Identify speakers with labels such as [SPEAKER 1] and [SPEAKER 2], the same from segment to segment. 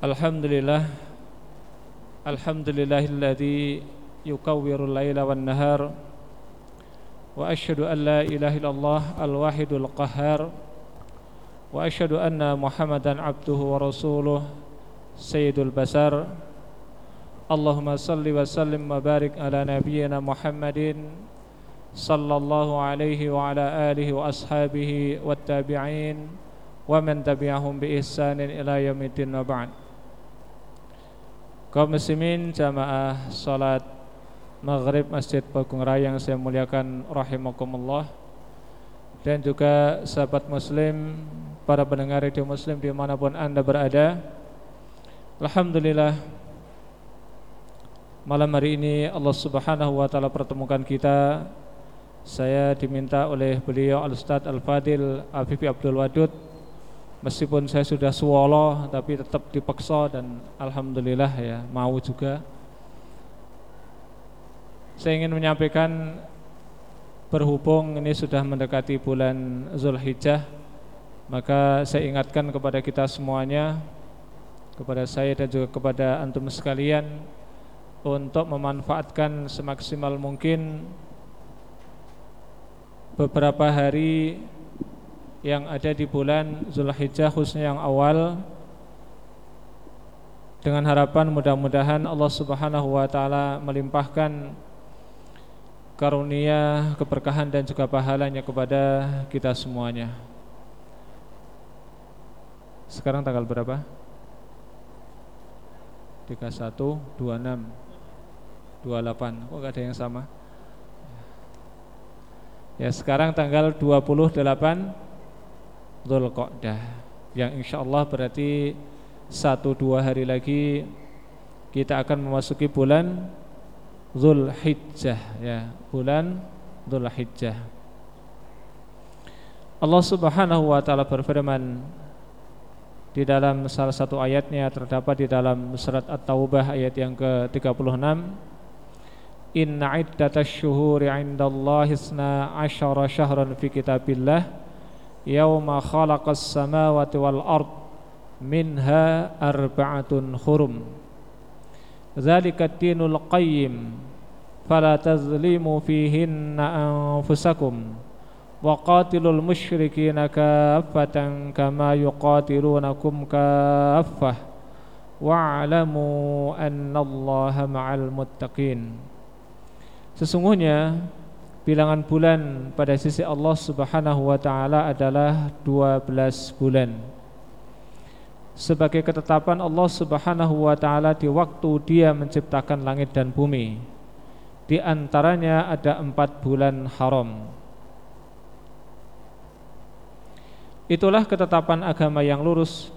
[SPEAKER 1] Alhamdulillah Alhamdulillahilladzi yukawwirul laila wan nahar Wa ashhadu an la ilaha illallah al-wahidul qahhar Wa ashhadu anna Muhammadan abduhu wa rasuluh sayyidul basar Allahumma salli wa sallim wa barik ala nabiyyina Muhammadin sallallahu alaihi wa ala alihi wa ashabihi wat tabi'in wa man tabi'ahum bi ihsanin ila yaumiddin wa ba'd kaum muslimin jamaah salat maghrib Masjid Bagung Raya yang saya muliakan rahimakumullah. Dan juga sahabat muslim para pendengar radio muslim di mana pun anda berada. Alhamdulillah malam hari ini Allah subhanahu wa ta'ala pertemukan kita. Saya diminta oleh beliau Al-Ustaz Al-Fadil Afifi Abdul Wadud Meskipun saya sudah swallow tapi tetap dipaksa dan alhamdulillah ya mau juga. Saya ingin menyampaikan berhubung ini sudah mendekati bulan Zulhijjah maka saya ingatkan kepada kita semuanya kepada saya dan juga kepada antum sekalian untuk memanfaatkan semaksimal mungkin beberapa hari yang ada di bulan Zulhijjah khususnya yang awal dengan harapan mudah-mudahan Allah Subhanahu wa taala melimpahkan karunia, keberkahan dan juga pahalanya kepada kita semuanya. Sekarang tanggal berapa? 31, 26, 28. Kok gak ada yang sama? Ya, sekarang tanggal 28 Dzulqa'dah. Yang insya Allah berarti satu dua hari lagi kita akan memasuki bulan Zulhijjah ya. Bulan Zulhijjah Allah Subhanahu wa taala berfirman di dalam salah satu ayatnya terdapat di dalam surat At-Taubah ayat yang ke-36. Inna iddatash syuhuri 'indallahi 12 syahran fi kitabillah يوم خلق السماوات والأرض منها أربعة خرم. ذلك الدين القيم فلا تظلموا فيهن أنفسكم. وقاتلوا المشركين كافة كما يقاتلونكم كافة. واعلموا أن الله مع المتقين. Sesungguhnya bilangan bulan pada sisi Allah Subhanahu wa taala adalah 12 bulan. Sebagai ketetapan Allah Subhanahu wa taala di waktu Dia menciptakan langit dan bumi. Di antaranya ada empat bulan haram. Itulah ketetapan agama yang lurus.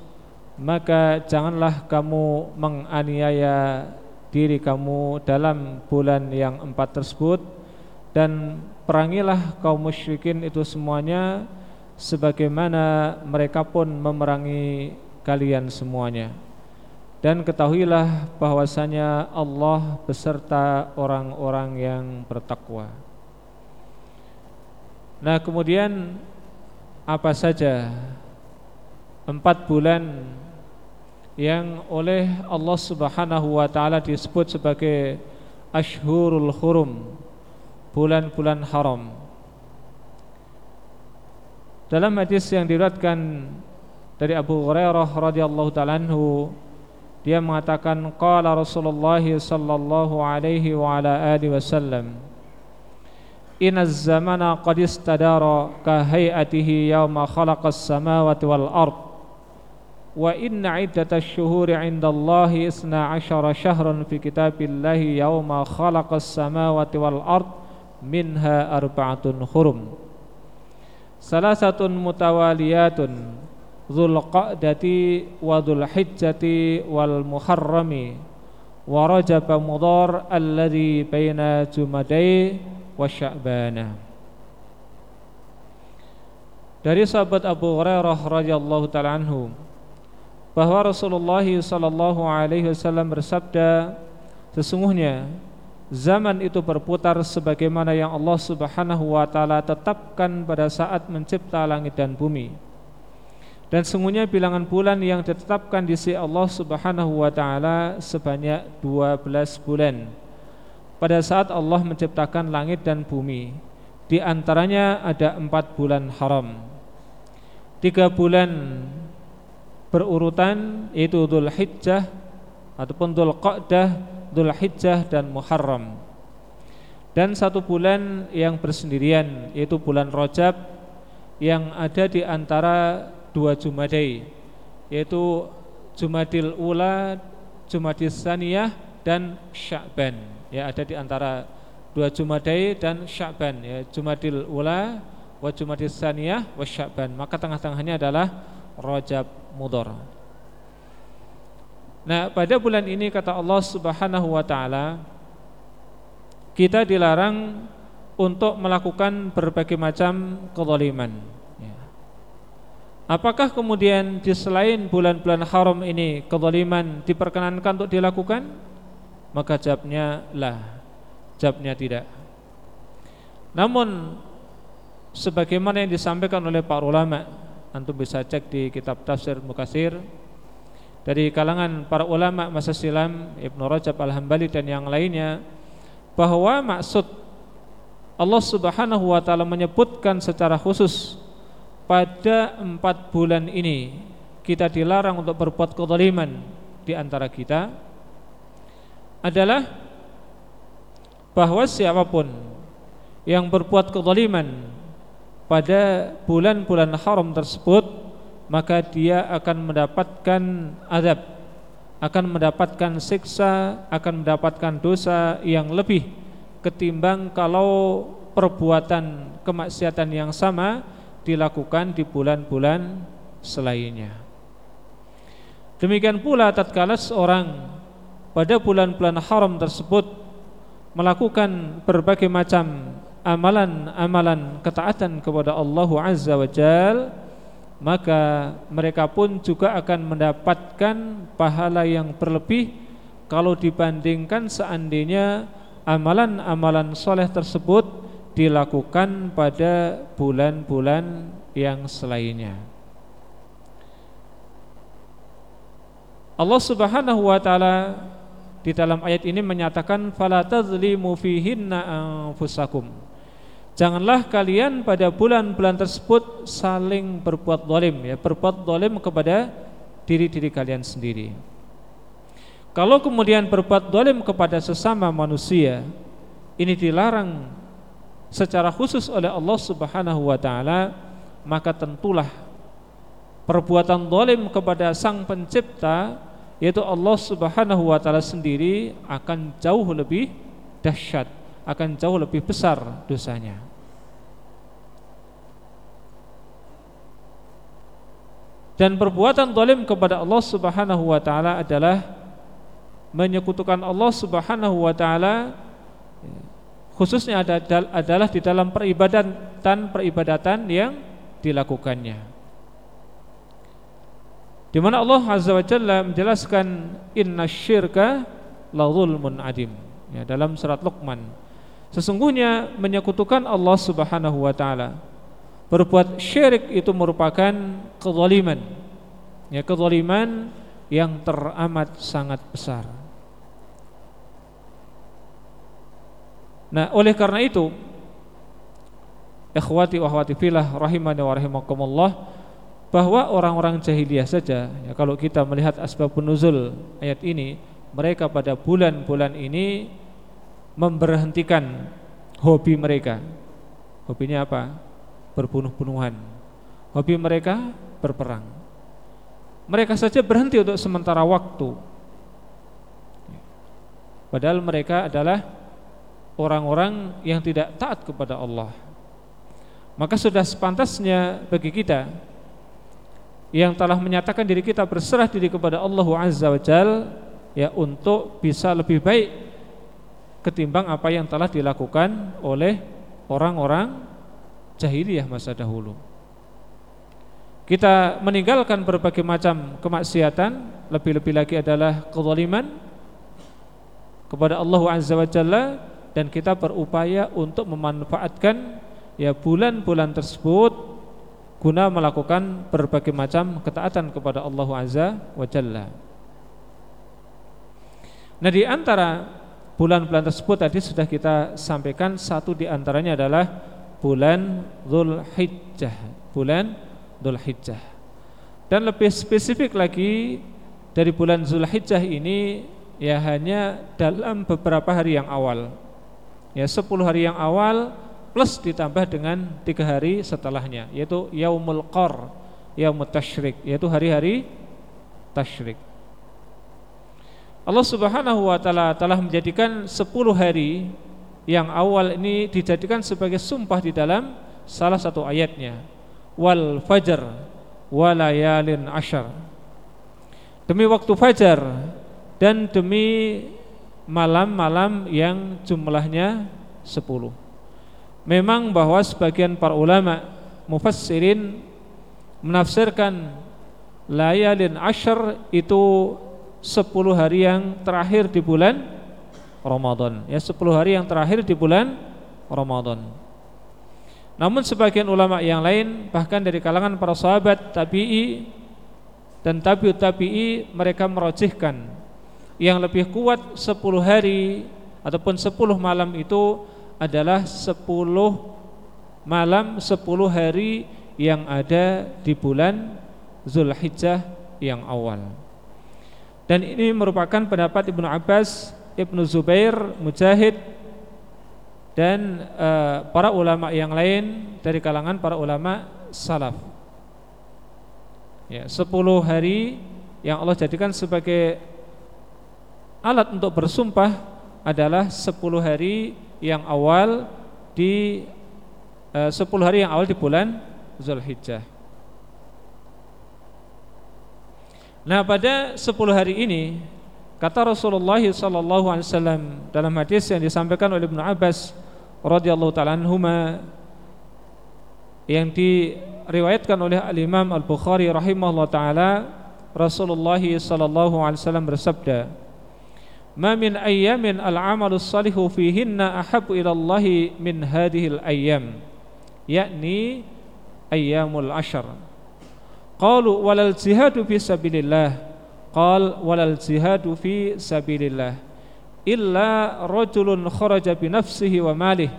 [SPEAKER 1] Maka janganlah kamu menganiaya diri kamu dalam bulan yang empat tersebut dan perangilah kaum musyrikin itu semuanya sebagaimana mereka pun memerangi kalian semuanya. Dan ketahuilah bahwasanya Allah beserta orang-orang yang bertakwa. Nah, kemudian apa saja? Empat bulan yang oleh Allah Subhanahu wa taala disebut sebagai Ashhurul Hurum bulan-bulan haram. Dalam hadis yang diriwayatkan dari Abu Hurairah radhiyallahu taala dia mengatakan qala Rasulullah sallallahu alaihi wa ala alihi wasallam Inna zamana qad istadara ka hayatihi yawma khalaqas samawati wal ard wa inna iddatash shuhuri 'inda Allahi 12 syahran fi kitabillahi yawma khalaqas samawati wal ard minha arba'atun hurum salasatun mutawaliyatun Dhul Qa'dati wa Dhul Hijjati wal Muharrami wa Rajab Mudhar alladhi baina Jumadai wa Sya'bana. Dari sahabat Abu Hurairah radhiyallahu taala anhu bahwa Rasulullah sallallahu alaihi wasallam bersabda sesungguhnya Zaman itu berputar sebagaimana yang Allah Subhanahu wa taala tetapkan pada saat mencipta langit dan bumi. dan sungguhnya bilangan bulan yang ditetapkan di sisi Allah Subhanahu wa taala sebanyak 12 bulan. Pada saat Allah menciptakan langit dan bumi, di antaranya ada empat bulan haram. Tiga bulan berurutan yaitu Dhul Hijjah ataupun Dhul Qa'dah, Dhul Hijjah dan Muharram. Dan satu bulan yang bersendirian yaitu bulan Rajab yang ada di antara dua Jumadai yaitu Jumadil Ula, Jumadil Saniyah dan Sya'ban. Ya ada di antara dua Jumadai dan Sya'ban ya Jumadil Ula wa Jumadil Saniyah wa Sya'ban. Maka tengah-tengahnya adalah Rajab Mudhar. Nah, pada bulan ini kata Allah Subhanahu wa taala kita dilarang untuk melakukan berbagai macam kezaliman Apakah kemudian di selain bulan-bulan haram ini kezaliman diperkenankan untuk dilakukan? Maka jawabnya lah, jawabnya tidak. Namun sebagaimana yang disampaikan oleh para ulama, antum bisa cek di kitab tafsir Mukasir dari kalangan para ulama masa silam Ibnu Rajab Al-Hambali dan yang lainnya bahwa maksud Allah Subhanahu wa taala menyebutkan secara khusus pada empat bulan ini kita dilarang untuk berbuat kezaliman di antara kita adalah bahwa siapa pun yang berbuat kezaliman pada bulan-bulan haram tersebut maka dia akan mendapatkan azab akan mendapatkan siksa akan mendapatkan dosa yang lebih ketimbang kalau perbuatan kemaksiatan yang sama dilakukan di bulan-bulan selainnya. Demikian pula tatkala seorang pada bulan-bulan haram tersebut melakukan berbagai macam amalan-amalan ketaatan kepada Allah Azza wa Jal maka mereka pun juga akan mendapatkan pahala yang berlebih kalau dibandingkan seandainya amalan-amalan soleh tersebut dilakukan pada bulan-bulan yang selainnya. Allah Subhanahu wa taala di dalam ayat ini menyatakan fala tadzlimu fihinna anfusakum. Janganlah kalian pada bulan-bulan tersebut saling berbuat zalim ya, berbuat zalim kepada diri-diri kalian sendiri. Kalau kemudian berbuat zalim kepada sesama manusia, ini dilarang secara khusus oleh Allah Subhanahu wa taala maka tentulah perbuatan zalim kepada sang pencipta yaitu Allah Subhanahu wa taala sendiri akan jauh lebih dahsyat, akan jauh lebih besar dosanya. Dan perbuatan zalim kepada Allah Subhanahu wa taala adalah menyekutukan Allah Subhanahu wa taala khususnya adalah di dalam peribadatan peribadatan yang dilakukannya. Di mana Allah Azza wa Jalla menjelaskan inna syirka la zulmun adim ya, dalam surat Luqman. Sesungguhnya menyekutukan Allah Subhanahu wa taala berbuat syirik itu merupakan kezaliman. Ya, kezaliman yang teramat sangat besar. Nah, oleh karena itu, ikhwati wa akhwati fillah rahimani wa rahimakumullah bahwa orang-orang jahiliyah saja ya kalau kita melihat asbab nuzul ayat ini, mereka pada bulan-bulan ini memberhentikan hobi mereka. Hobinya apa? Berbunuh-bunuhan. Hobi mereka berperang. Mereka saja berhenti untuk sementara waktu. Padahal mereka adalah orang-orang yang tidak taat kepada Allah. Maka sudah sepantasnya bagi kita yang telah menyatakan diri kita berserah diri kepada Allah Azza wa Jal ya untuk bisa lebih baik ketimbang apa yang telah dilakukan oleh orang-orang jahiliyah masa dahulu. Kita meninggalkan berbagai macam kemaksiatan, lebih-lebih lagi adalah kezaliman kepada Allah Azza wa Jalla dan kita berupaya untuk memanfaatkan ya bulan-bulan tersebut guna melakukan berbagai macam ketaatan kepada Allah Azza wa Jalla. Nah, di antara bulan-bulan tersebut tadi sudah kita sampaikan satu di antaranya adalah bulan Zulhijjah. Bulan Zulhijjah. Dan lebih spesifik lagi dari bulan Zulhijjah ini ya hanya dalam beberapa hari yang awal. Ya 10 hari yang awal plus ditambah dengan tiga hari setelahnya yaitu yaumul qar yaumut tasyrik yaitu hari-hari tasyrik Allah Subhanahu wa taala telah menjadikan 10 hari yang awal ini dijadikan sebagai sumpah di dalam salah satu ayatnya. Wal fajar walayalin ashar demi waktu fajar dan demi malam-malam yang jumlahnya 10 memang bahwa sebagian para ulama mufassirin menafsirkan layalin ashar itu 10 hari yang terakhir di bulan Ramadan ya 10 hari yang terakhir di bulan Ramadan namun sebagian ulama yang lain bahkan dari kalangan para sahabat tabi'i dan tabi'ut tabi'i mereka merojihkan yang lebih kuat 10 hari ataupun 10 malam itu adalah 10 malam 10 hari yang ada di bulan Zulhijjah yang awal. Dan ini merupakan pendapat Ibnu Abbas, Ibnu Zubair, Mujahid dan uh, para ulama yang lain dari kalangan para ulama salaf. Ya, 10 hari yang Allah jadikan sebagai alat untuk bersumpah adalah 10 hari yang awal di eh, 10 hari yang awal di bulan Zulhijjah. Nah, pada 10 hari ini kata Rasulullah sallallahu alaihi wasallam dalam hadis yang disampaikan oleh Ibnu Abbas radhiyallahu taala anhuma yang diriwayatkan oleh Al-Imam Al-Bukhari rahimahullah taala Rasulullah sallallahu alaihi wasallam bersabda ma min ayyamin al-amalu salihu fihinna ahabu ila Allah min hadhil ayyam yakni ayyamul ashar qalu walal jihadu fi sabilillah. Qal walal jihadu fi sabilillah. Illa rajulun kharaja bi nafsihi wa malih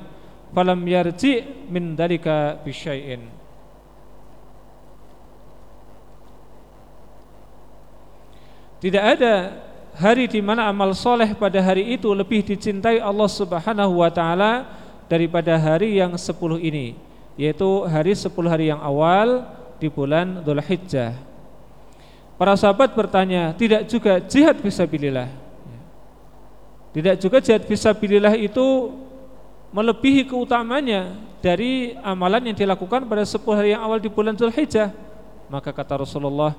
[SPEAKER 1] falam yarji min dalika bi syai'in. Tidak ada hari di mana amal soleh pada hari itu lebih dicintai Allah Subhanahu wa taala daripada hari yang sepuluh ini, yaitu hari sepuluh hari yang awal di bulan Dzulhijjah. Para sahabat bertanya, tidak juga jihad fisabilillah? Tidak juga jihad fisabilillah itu melebihi keutamanya dari amalan yang dilakukan pada sepuluh hari yang awal di bulan Dzulhijjah? Maka kata Rasulullah,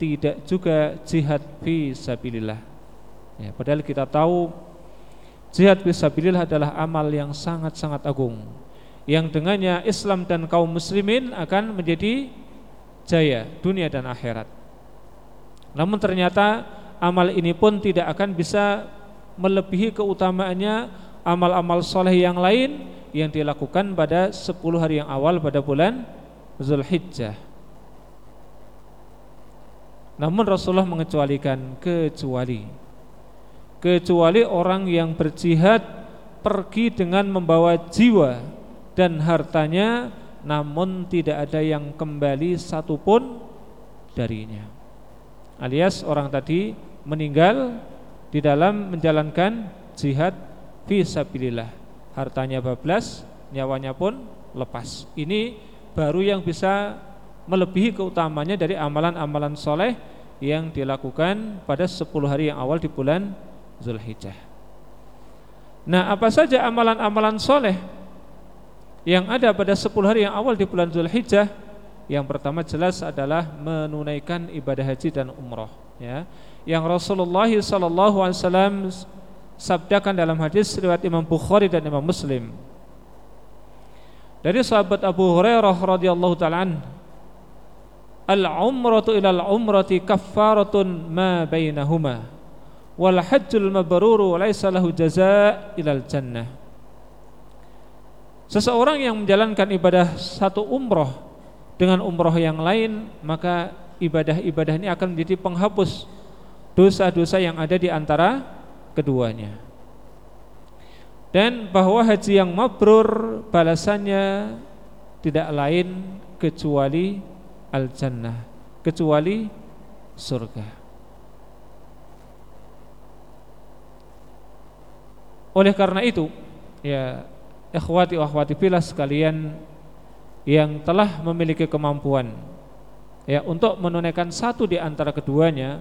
[SPEAKER 1] tidak juga jihad fisabilillah. Ya, padahal kita tahu jihad fisabilillah adalah amal yang sangat-sangat agung yang dengannya Islam dan kaum muslimin akan menjadi jaya dunia dan akhirat. Namun ternyata amal ini pun tidak akan bisa melebihi keutamaannya amal-amal soleh yang lain yang dilakukan pada 10 hari yang awal pada bulan Zulhijjah. Namun Rasulullah mengecualikan kecuali kecuali orang yang berjihad pergi dengan membawa jiwa dan hartanya namun tidak ada yang kembali satupun darinya. Alias orang tadi meninggal di dalam menjalankan jihad fisabilillah hartanya bablas nyawanya pun lepas. Ini baru yang bisa melebihi keutamanya dari amalan-amalan soleh yang dilakukan pada 10 hari yang awal di bulan Zulhijjah. Nah, apa saja amalan-amalan soleh yang ada pada 10 hari yang awal di bulan Zulhijjah? Yang pertama jelas adalah menunaikan ibadah haji dan umroh. Ya, yang Rasulullah SAW sabdakan dalam hadis riwayat Imam Bukhari dan Imam Muslim. Dari sahabat Abu Hurairah radhiyallahu taala Al-umratu ila al-umrati kaffaratun ma bainahuma wal hajjul mabruru laisa lahu jazaa ilal jannah Seseorang yang menjalankan ibadah satu umroh dengan umroh yang lain maka ibadah-ibadah ini akan menjadi penghapus dosa-dosa yang ada di antara keduanya. Dan bahwa haji yang mabrur balasannya tidak lain kecuali al-jannah kecuali surga. Oleh karena itu ya ikhwati wa akhwati fillah sekalian yang telah memiliki kemampuan ya untuk menunaikan satu di antara keduanya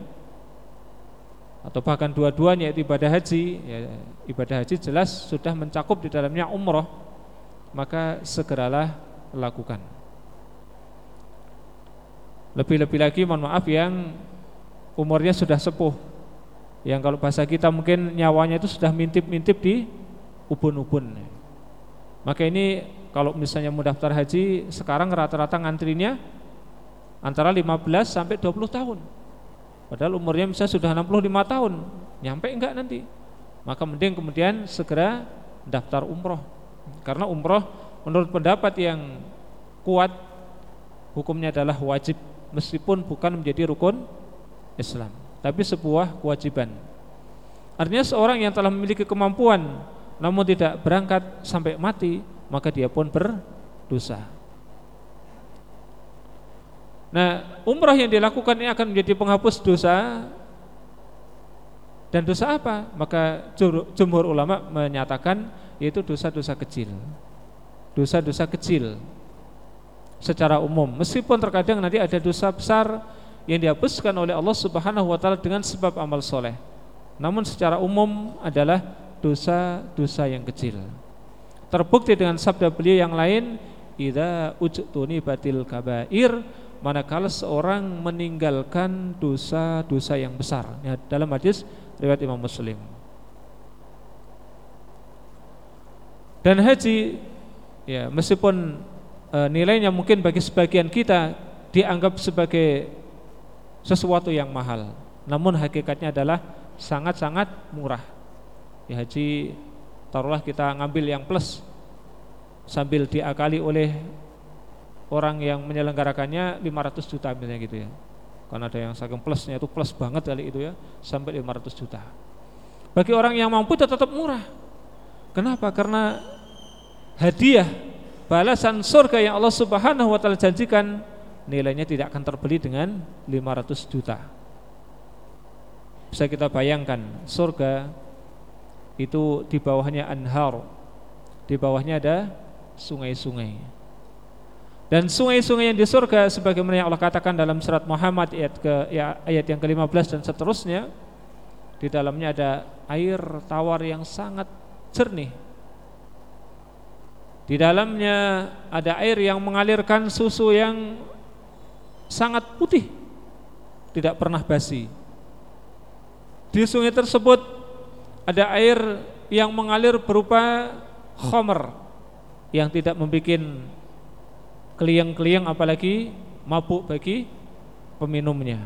[SPEAKER 1] atau bahkan dua-duanya itu ibadah haji ya, ibadah haji jelas sudah mencakup di dalamnya umroh maka segeralah lakukan. Lebih-lebih lagi mohon maaf yang umurnya sudah sepuh yang kalau bahasa kita mungkin nyawanya itu sudah mintip-mintip di ubun-ubun maka ini kalau misalnya mau daftar haji sekarang rata-rata ngantrinya antara 15 sampai 20 tahun. Padahal umurnya misalnya sudah 65 tahun, nyampe enggak nanti? Maka mending kemudian segera daftar umroh. Karena umroh menurut pendapat yang kuat hukumnya adalah wajib meskipun bukan menjadi rukun Islam, tapi sebuah kewajiban. Artinya seorang yang telah memiliki kemampuan namun tidak berangkat sampai mati, maka dia pun berdosa. Nah, umrah yang dilakukan ini akan menjadi penghapus dosa dan dosa apa? Maka jumhur ulama menyatakan yaitu dosa-dosa kecil. Dosa-dosa kecil secara umum. Meskipun terkadang nanti ada dosa besar yang dihapuskan oleh Allah Subhanahu wa taala dengan sebab amal soleh. Namun secara umum adalah dosa-dosa yang kecil. Terbukti dengan sabda beliau yang lain, "Idza ujtuni batil kabair" manakala seorang meninggalkan dosa-dosa yang besar. Ya, dalam hadis riwayat Imam Muslim. Dan haji ya meskipun e, nilainya mungkin bagi sebagian kita dianggap sebagai sesuatu yang mahal, namun hakikatnya adalah sangat-sangat murah. Ya haji taruhlah kita ngambil yang plus sambil diakali oleh orang yang menyelenggarakannya 500 juta misalnya gitu ya. Karena ada yang saking plusnya itu plus banget kali itu ya sampai 500 juta. Bagi orang yang mampu itu tetap murah. Kenapa? Karena hadiah balasan surga yang Allah Subhanahu wa taala janjikan nilainya tidak akan terbeli dengan 500 juta. Bisa kita bayangkan surga itu di bawahnya anhar. Di bawahnya ada sungai-sungai. Dan sungai-sungai yang di surga sebagaimana yang Allah katakan dalam surat Muhammad ayat ke ya, ayat yang ke-15 dan seterusnya di dalamnya ada air tawar yang sangat jernih. Di dalamnya ada air yang mengalirkan susu yang sangat putih tidak pernah basi. Di sungai tersebut ada air yang mengalir berupa khomer yang tidak membuat keliang-keliang apalagi mabuk bagi peminumnya.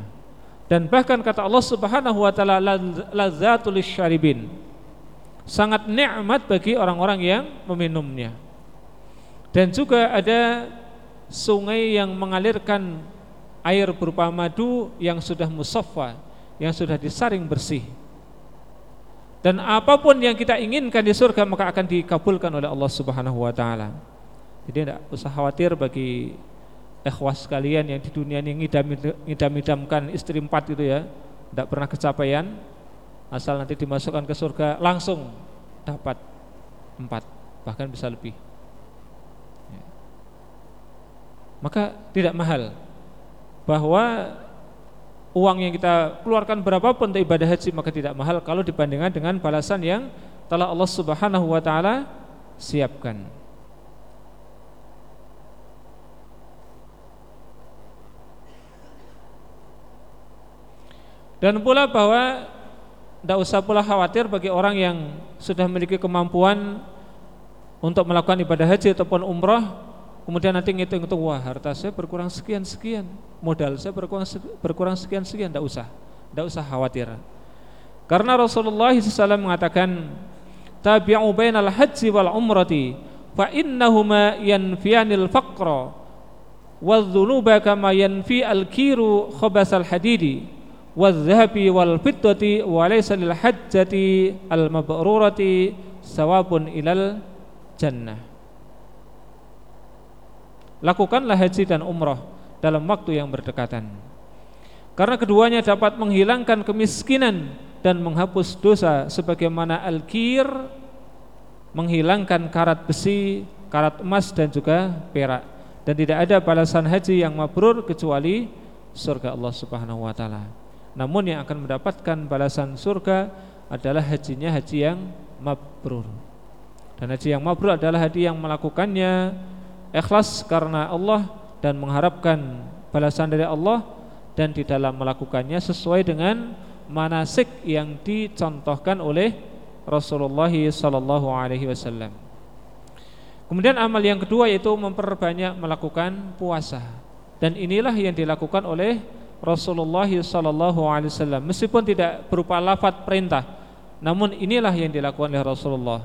[SPEAKER 1] Dan bahkan kata Allah Subhanahu wa taala lazzatul syaribin. Sangat nikmat bagi orang-orang yang meminumnya. Dan juga ada sungai yang mengalirkan air berupa madu yang sudah musaffa, yang sudah disaring bersih dan apa pun yang kita inginkan di surga maka akan dikabulkan oleh Allah Subhanahu wa taala. Jadi tidak usah khawatir bagi ikhwas sekalian yang di dunia ini ngidam-ngidamkan istri empat itu ya, tidak pernah kecapaian, asal nanti dimasukkan ke surga langsung dapat empat, bahkan bisa lebih. Ya. Maka tidak mahal bahwa uang yang kita keluarkan berapapun untuk ibadah haji maka tidak mahal kalau dibandingkan dengan balasan yang telah Allah Subhanahu wa taala siapkan. Dan pula bahwa tidak usah pula khawatir bagi orang yang sudah memiliki kemampuan untuk melakukan ibadah haji ataupun umrah Kemudian nanti ngitung-ngitung wah harta saya berkurang sekian-sekian, modal saya berkurang berkurang sekian-sekian, tidak usah, tidak usah khawatir. Karena Rasulullah SAW mengatakan, tabi'u bainal haji wal umrati fa innahuma yanfiyanil faqra wadzunuba kama yanfi al-kiru khabasal hadidi wadzahabi wal fiddati wa laysa lil hajjati al mabrurati sawabun ilal jannah lakukanlah haji dan umrah dalam waktu yang berdekatan karena keduanya dapat menghilangkan kemiskinan dan menghapus dosa sebagaimana al-kir menghilangkan karat besi, karat emas dan juga perak dan tidak ada balasan haji yang mabrur kecuali surga Allah Subhanahu wa taala. Namun yang akan mendapatkan balasan surga adalah hajinya haji yang mabrur. Dan haji yang mabrur adalah haji yang melakukannya ikhlas karena Allah dan mengharapkan balasan dari Allah dan di dalam melakukannya sesuai dengan manasik yang dicontohkan oleh Rasulullah sallallahu alaihi wasallam. Kemudian amal yang kedua yaitu memperbanyak melakukan puasa. Dan inilah yang dilakukan oleh Rasulullah sallallahu alaihi wasallam meskipun tidak berupa lafaz perintah. Namun inilah yang dilakukan oleh Rasulullah.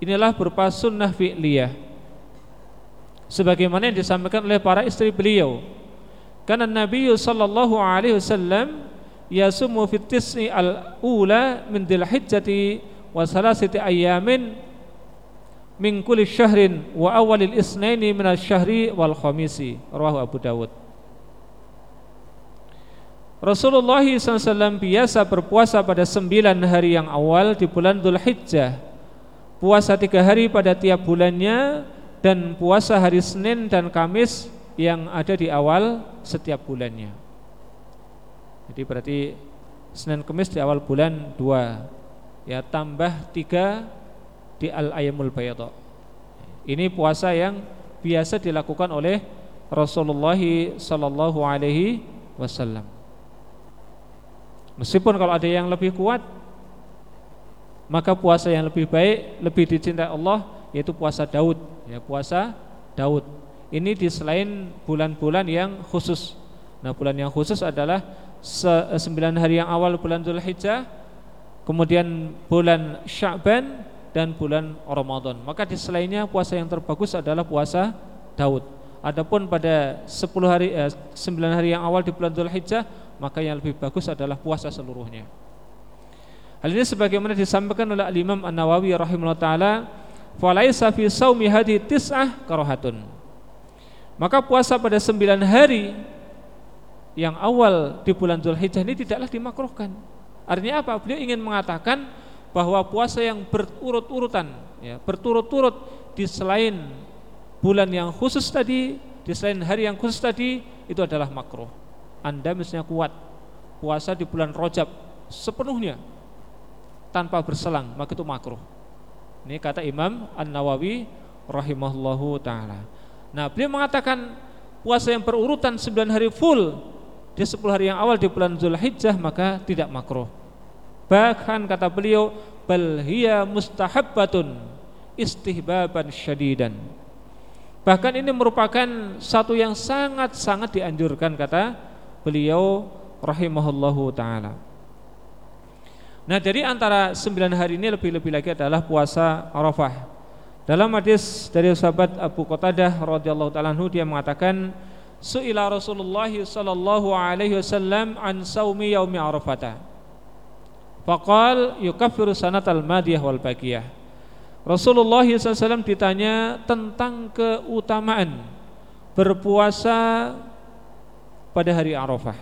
[SPEAKER 1] Inilah berupa sunnah fi'liyah. Sebagaimana yang disampaikan oleh para istri beliau. Karena Nabi sallallahu alaihi wasallam yasumu fit tis'i al-ula min dzilhijjati wa salasati ayamin min kulli syahrin wa awalil isnaini min asy-syahri wal khamisi. Rawahu Abu Dawud. Rasulullah SAW biasa berpuasa pada sembilan hari yang awal di bulan Dhul Hijjah. Puasa tiga hari pada tiap bulannya Dan puasa hari Senin dan Kamis yang ada di awal setiap bulannya. Jadi berarti Senin Kemis di awal bulan dua. Ya tambah tiga di Al-Ayamul Bayadha. Ini puasa yang biasa dilakukan oleh Rasulullah Sallallahu Alaihi Wasallam. Meskipun kalau ada yang lebih kuat Maka puasa yang lebih baik Lebih dicintai Allah Yaitu puasa Daud ya, Puasa Daud Ini di selain bulan-bulan yang khusus Nah bulan yang khusus adalah Eh, sembilan hari yang awal bulan Hijjah, kemudian bulan Sya'ban dan bulan Ramadan. Maka di selainnya puasa yang terbagus adalah puasa Daud. Adapun pada 10 hari eh, 9 hari yang awal di bulan Hijjah, maka yang lebih bagus adalah puasa seluruhnya. Hal ini sebagaimana disampaikan oleh Al-Imam An-Nawawi rahimahullah taala, "Falaisa fi shaumi hadhi tis'ah karahatun." Maka puasa pada 9 hari yang awal di bulan Zulhijjah ini tidaklah dimakruhkan. Artinya apa? Beliau ingin mengatakan bahwa puasa yang berurut-urutan, ya, berturut-turut di selain bulan yang khusus tadi, di selain hari yang khusus tadi itu adalah makruh. Anda misalnya kuat puasa di bulan Rojab sepenuhnya tanpa berselang, maka itu makruh. Ini kata Imam An Nawawi rahimahullahu taala. Nah, beliau mengatakan puasa yang berurutan 9 hari full di 10 hari yang awal di bulan Zulhijjah maka tidak makruh. Bahkan kata beliau bal hiya mustahabbatun istihbaban syadidan. Bahkan ini merupakan satu yang sangat-sangat dianjurkan kata beliau rahimahullahu taala. Nah, dari antara sembilan hari ini lebih-lebih lagi adalah puasa Arafah. Dalam hadis dari sahabat Abu Qatadah radhiyallahu taala dia mengatakan Su'ila Rasulullah sallallahu alaihi wasallam an saumi yaumi Arafah. Faqal yukaffiru sanatal madiyah wal baqiyah. Rasulullah SAW ditanya tentang keutamaan berpuasa pada hari Arafah.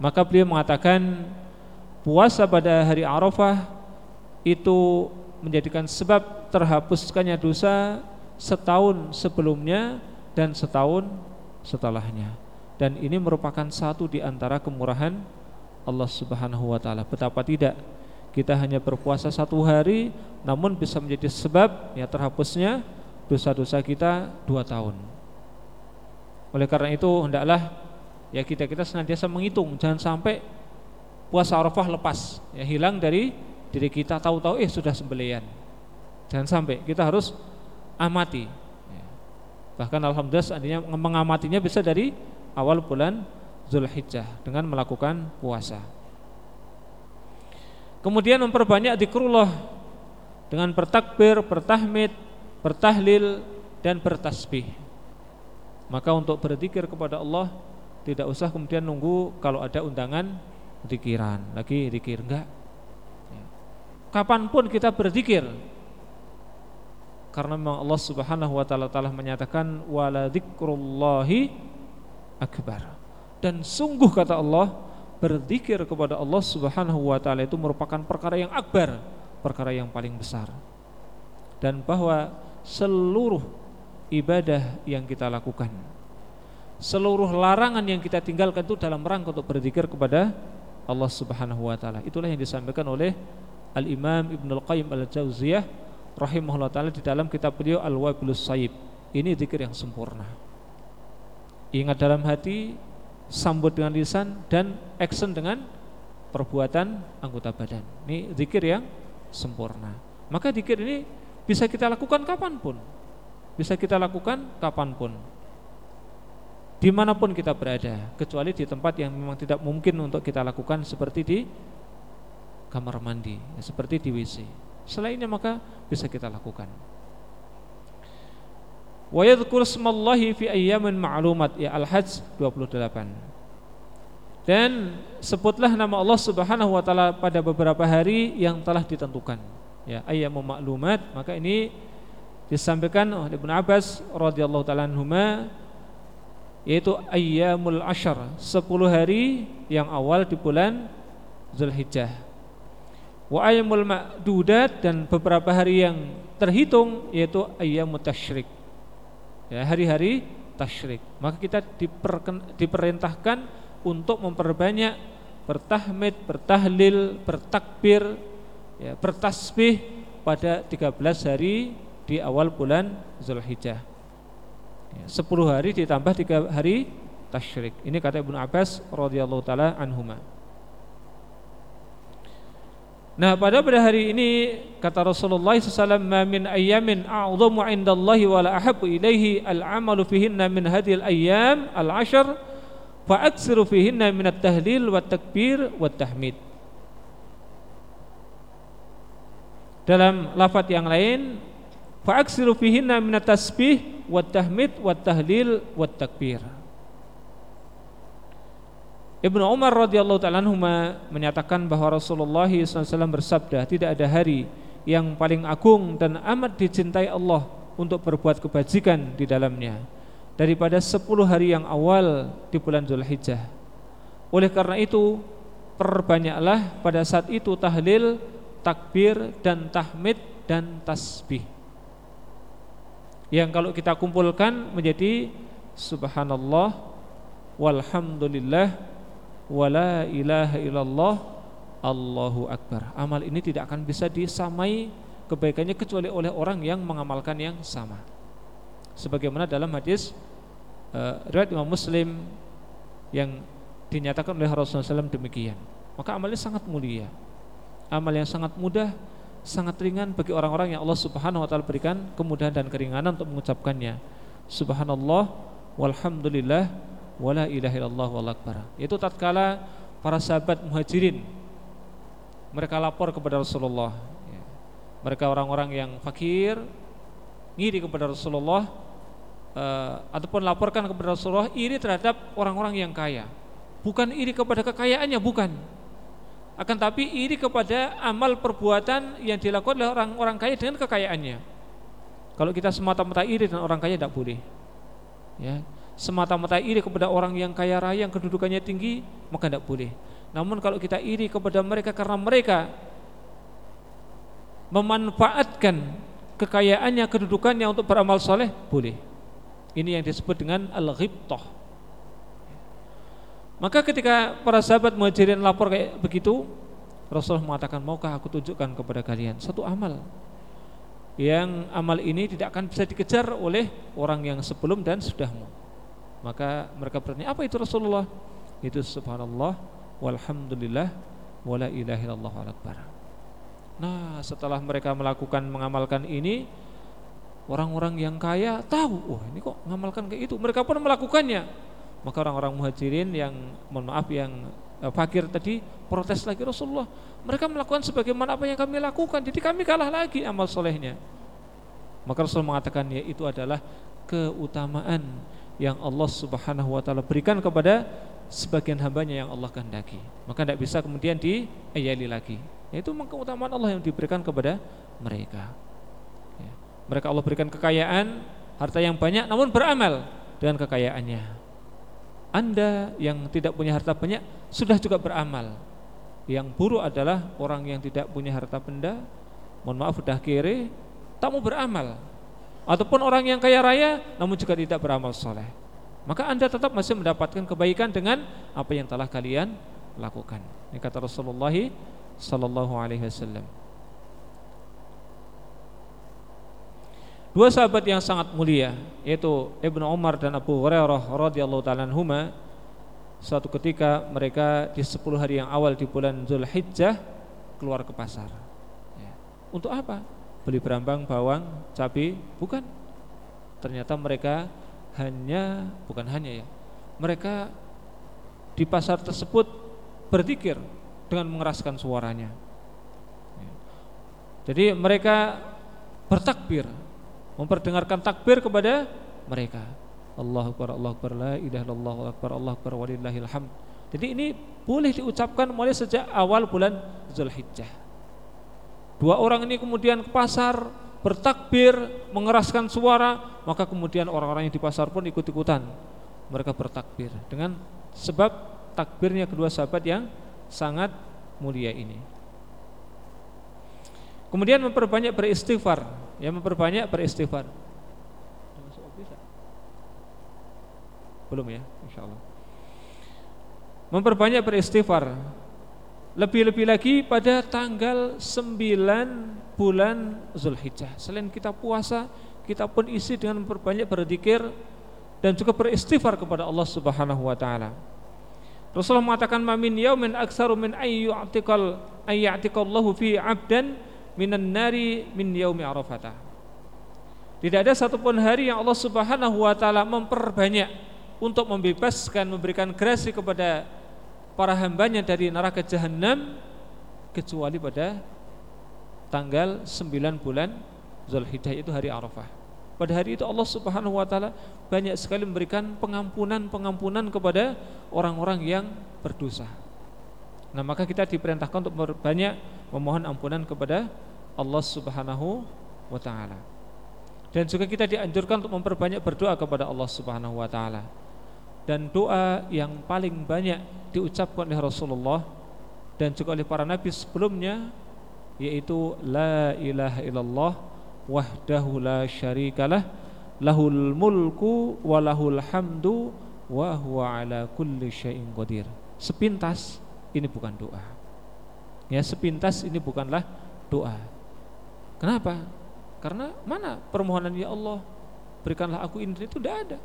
[SPEAKER 1] Maka beliau mengatakan puasa pada hari Arafah itu menjadikan sebab terhapuskannya dosa setahun sebelumnya dan setahun setelahnya. Dan ini merupakan satu di antara kemurahan Allah Subhanahu wa taala. Betapa tidak kita hanya berpuasa satu hari namun bisa menjadi sebab ya terhapusnya dosa-dosa kita dua tahun. Oleh karena itu hendaklah ya kita kita senantiasa menghitung jangan sampai puasa Arafah lepas ya hilang dari diri kita tahu-tahu eh sudah sembelian. Jangan sampai kita harus amati Bahkan alhamdulillah seandainya mengamatinya bisa dari awal bulan Zulhijjah dengan melakukan puasa. Kemudian memperbanyak zikrullah dengan bertakbir, bertahmid, bertahlil dan bertasbih. Maka untuk berzikir kepada Allah tidak usah kemudian nunggu kalau ada undangan zikiran lagi zikir enggak. Kapan pun kita berzikir karena memang Allah Subhanahu wa taala telah menyatakan wala dzikrullahi akbar. Dan sungguh kata Allah berzikir kepada Allah Subhanahu wa taala itu merupakan perkara yang akbar, perkara yang paling besar. Dan bahwa seluruh ibadah yang kita lakukan seluruh larangan yang kita tinggalkan itu dalam rangka untuk berzikir kepada Allah Subhanahu wa taala. Itulah yang disampaikan oleh Al-Imam Ibnu Al-Qayyim Al-Jauziyah rahimahullah taala di dalam kitab beliau Al-Wabilus Sayyib. Ini zikir yang sempurna. Ingat dalam hati, sambut dengan lisan dan action dengan perbuatan anggota badan. Ini zikir yang sempurna. Maka zikir ini bisa kita lakukan kapan pun. Bisa kita lakukan kapan pun di mana pun kita berada kecuali di tempat yang memang tidak mungkin untuk kita lakukan seperti di kamar mandi ya, seperti di WC selainnya maka bisa kita lakukan. Wa yadhkur smallahi fi ayyamin ma'lumat ya al-hajj 28 dan sebutlah nama Allah Subhanahu wa taala pada beberapa hari yang telah ditentukan ya ayyamun ma'lumat. Maka ini disampaikan oleh Ibnu Abbas radhiyallahu taala anhuma yaitu ayyamul ashar 10 hari yang awal di bulan Zulhijjah. Wa ayyamul ma'dudat dan beberapa hari yang terhitung yaitu ayyamut tasyrik. Ya hari-hari tasyrik. Maka kita diperintahkan untuk memperbanyak bertahmid, bertahlil, bertakbir ya, bertasbih pada 13 hari di awal bulan Zulhijjah 10 hari ditambah 3 hari tasyrik. Ini kata Ibnu Abbas radhiyallahu taala anhuma. Nah pada pada hari ini kata Rasulullah SAW min ayyamin a'zamu indallahi wa la ahabbu ilaihi al-amalu fihinna min hadhil ayyam al-ashr fa aksiru fihinna min at-tahlil wa takbir wa tahmid Dalam lafaz yang lain fa aksiru fihinna min at-tasbih wat tahmid wat tahlil wat takbir. Ibnu Umar radhiyallahu taala menyatakan bahwa Rasulullah SAW bersabda tidak ada hari yang paling agung dan amat dicintai Allah untuk berbuat kebajikan di dalamnya daripada 10 hari yang awal di bulan Zulhijjah. Oleh karena itu perbanyaklah pada saat itu tahlil, takbir dan tahmid dan tasbih yang kalau kita kumpulkan menjadi subhanallah walhamdulillah wala ilaha illallah Allahu akbar. Amal ini tidak akan bisa disamai kebaikannya kecuali oleh orang yang mengamalkan yang sama. Sebagaimana dalam hadis uh, riwayat Imam Muslim yang dinyatakan oleh Rasulullah SAW demikian. Maka amalnya sangat mulia. Amal yang sangat mudah sangat ringan bagi orang-orang yang Allah Subhanahu wa taala berikan kemudahan dan keringanan untuk mengucapkannya. Subhanallah walhamdulillah wala ilaha illallah wal akbar. Itu tatkala para sahabat Muhajirin mereka lapor kepada Rasulullah. Ya. Mereka orang-orang yang fakir ngiri kepada Rasulullah uh, ataupun laporkan kepada Rasulullah iri terhadap orang-orang yang kaya. Bukan iri kepada kekayaannya, bukan akan tapi iri kepada amal perbuatan yang dilakukan oleh orang-orang kaya dengan kekayaannya. Kalau kita semata-mata iri dengan orang kaya tidak boleh. Ya, semata-mata iri kepada orang yang kaya raya yang kedudukannya tinggi maka tidak boleh. Namun kalau kita iri kepada mereka karena mereka memanfaatkan kekayaannya, kedudukannya untuk beramal soleh, boleh. Ini yang disebut dengan al-ghibtah maka ketika para sahabat muhajirin lapor kayak begitu, Rasulullah mengatakan, maukah aku tunjukkan kepada kalian satu amal yang amal ini tidak akan bisa dikejar oleh orang yang sebelum dan sudahmu. Maka mereka bertanya, apa itu Rasulullah? Itu subhanallah walhamdulillah wala ilaha illallah akbar. Nah, setelah mereka melakukan mengamalkan ini, orang-orang yang kaya tahu, wah ini kok mengamalkan kayak itu. Mereka pun melakukannya maka orang-orang muhajirin yang mohon maaf yang eh, fakir tadi protes lagi Rasulullah. Mereka melakukan sebagaimana apa yang kami lakukan, jadi kami kalah lagi amal solehnya. Maka Rasul mengatakan ya itu adalah keutamaan yang Allah Subhanahu wa taala berikan kepada sebagian hambanya yang Allah kehendaki. Maka tidak bisa kemudian diayali lagi. Yaitu keutamaan Allah yang diberikan kepada mereka. Ya. Mereka Allah berikan kekayaan, harta yang banyak, namun beramal dengan kekayaannya. Anda yang tidak punya harta banyak sudah juga beramal. Yang buruk adalah orang yang tidak punya harta benda, mohon maaf sudah kiri, tak mau beramal. Ataupun orang yang kaya raya namun juga tidak beramal soleh. Maka anda tetap masih mendapatkan kebaikan dengan apa yang telah kalian lakukan. Ini kata Rasulullah Sallallahu Alaihi Wasallam. Dua sahabat yang sangat mulia yaitu Ibnu Umar dan Abu Hurairah radhiyallahu taala anhuma suatu ketika mereka di 10 hari yang awal di bulan Zulhijjah keluar ke pasar. Ya. Untuk apa? Beli berambang, bawang, cabai? Bukan. Ternyata mereka hanya bukan hanya ya. Mereka di pasar tersebut berzikir dengan mengeraskan suaranya. Ya. Jadi mereka bertakbir memperdengarkan takbir kepada mereka. Allahu Akbar, Allahu Akbar, la ilaha illallah, Allahu Akbar, Allahu Akbar, walillahil hamd. Jadi ini boleh diucapkan mulai sejak awal bulan Zulhijjah. Dua orang ini kemudian ke pasar bertakbir, mengeraskan suara, maka kemudian orang-orang yang di pasar pun ikut-ikutan. Mereka bertakbir dengan sebab takbirnya kedua sahabat yang sangat mulia ini. Kemudian memperbanyak beristighfar, ya memperbanyak beristighfar. Belum ya, insyaallah. Memperbanyak beristighfar. Lebih-lebih lagi pada tanggal 9 bulan Zulhijjah. Selain kita puasa, kita pun isi dengan memperbanyak berzikir dan juga beristighfar kepada Allah Subhanahu wa taala. Rasulullah mengatakan mamin yaumin aktsaru min ayyu'tikal ayyatikallahu fi 'abdan minan nari min yaumi arafata. Tidak ada satupun hari yang Allah Subhanahu wa taala memperbanyak untuk membebaskan memberikan grasi kepada para hambanya dari neraka jahanam kecuali pada tanggal 9 bulan Zulhijjah itu hari Arafah. Pada hari itu Allah Subhanahu wa taala banyak sekali memberikan pengampunan-pengampunan kepada orang-orang yang berdosa. Nah, maka kita diperintahkan untuk berbanyak memohon ampunan kepada Allah Subhanahu wa taala. Dan juga kita dianjurkan untuk memperbanyak berdoa kepada Allah Subhanahu wa taala. Dan doa yang paling banyak diucapkan oleh Rasulullah dan juga oleh para nabi sebelumnya yaitu la ilaha illallah wahdahu la syarikalah lahul mulku wa lahul hamdu wa huwa ala kulli syai'in qadir. Sepintas ini bukan doa. Ya, sepintas ini bukanlah doa. Kenapa? Karena mana permohonan ya Allah berikanlah aku ini itu tidak ada.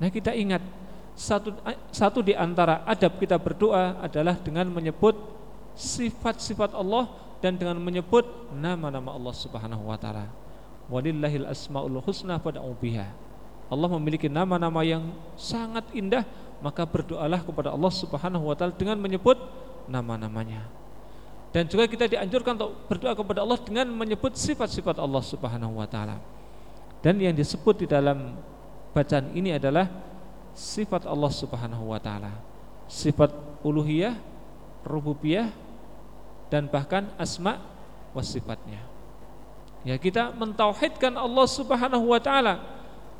[SPEAKER 1] Nah kita ingat satu satu di antara adab kita berdoa adalah dengan menyebut sifat-sifat Allah dan dengan menyebut nama-nama Allah Subhanahu wa taala. Walillahil asmaul husna fad'u biha. Allah memiliki nama-nama yang sangat indah maka berdoalah kepada Allah Subhanahu wa taala dengan menyebut nama-namanya. Dan juga kita dianjurkan untuk berdoa kepada Allah dengan menyebut sifat-sifat Allah Subhanahu wa taala. Dan yang disebut di dalam bacaan ini adalah sifat Allah Subhanahu wa taala. Sifat uluhiyah, rububiyah dan bahkan asma wa sifatnya. Ya, kita mentauhidkan Allah Subhanahu wa taala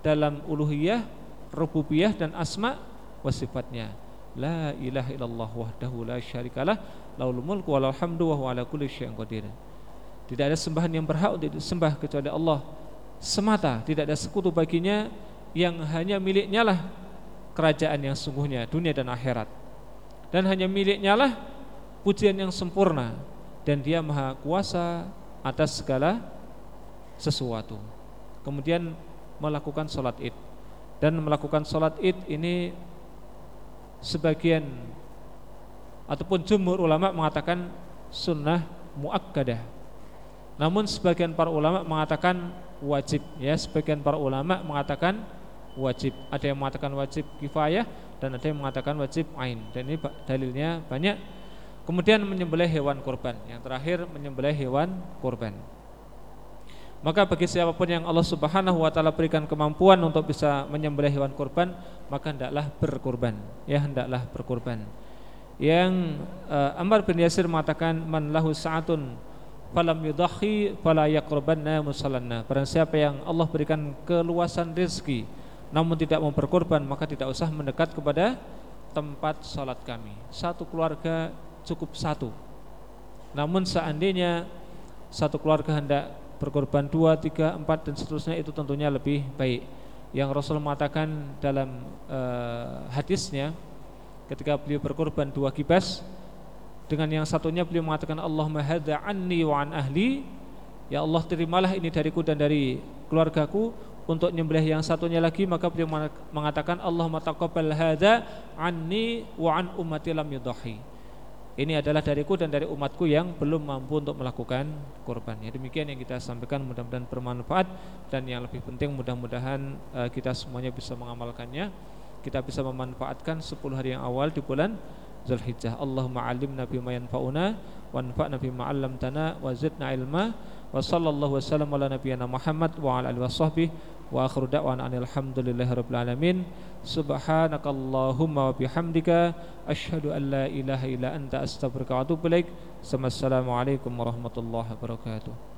[SPEAKER 1] dalam uluhiyah, rububiyah dan asma wa sifatnya. La ilaha illallah wahdahu la syarikalah laul mulku wa hamdu wa ala kulli qadir. Tidak ada sembahan yang berhak untuk disembah kecuali Allah semata, tidak ada sekutu baginya yang hanya miliknya lah kerajaan yang sungguhnya dunia dan akhirat. Dan hanya miliknya lah pujian yang sempurna dan dia maha kuasa atas segala sesuatu. Kemudian melakukan sholat id dan melakukan sholat id ini sebagian ataupun jumhur ulama mengatakan sunnah muakkadah. Namun sebagian para ulama mengatakan wajib ya, sebagian para ulama mengatakan wajib. Ada yang mengatakan wajib kifayah dan ada yang mengatakan wajib ain. Dan ini dalilnya banyak. Kemudian menyembelih hewan kurban. Yang terakhir menyembelih hewan kurban. Maka bagi siapa pun yang Allah Subhanahu wa taala berikan kemampuan untuk bisa menyembelih hewan kurban, maka hendaklah berkurban. Ya, hendaklah berkurban. Yang uh, Ammar bin Yasir mengatakan man lahu sa'atun falam yudhi fala yaqrabanna musallanna. Barang siapa yang Allah berikan keluasan rezeki namun tidak mau berkorban, maka tidak usah mendekat kepada tempat salat kami. Satu keluarga cukup satu. Namun seandainya satu keluarga hendak berkorban dua, tiga, empat dan seterusnya itu tentunya lebih baik. Yang Rasul mengatakan dalam uh, hadisnya ketika beliau berkorban dua kibas dengan yang satunya beliau mengatakan Allahumma hadza anni wa an ahli ya Allah terimalah ini dariku dan dari keluargaku untuk nyembelih yang satunya lagi maka beliau mengatakan Allahumma taqabbal hadza anni wa an ummati lam yudhi ini adalah dariku dan dari umatku yang belum mampu untuk melakukan kurban. Ya, demikian yang kita sampaikan mudah-mudahan bermanfaat dan yang lebih penting mudah-mudahan uh, kita semuanya bisa mengamalkannya. Kita bisa memanfaatkan 10 hari yang awal di bulan Zulhijjah. Allahumma alimna bima yanfa'una wanfa'na bima 'allamtana wa zidna ilma wa sallallahu wasallam ala nabiyyina Muhammad wa ala alihi washabbihi wa akhiru da'wana alhamdulillahi rabbil alamin. Subhanakallahumma wa bihamdika asyhadu an la ilaha illa anta astaghfiruka wa atubu ilaik. Assalamu alaikum warahmatullahi wabarakatuh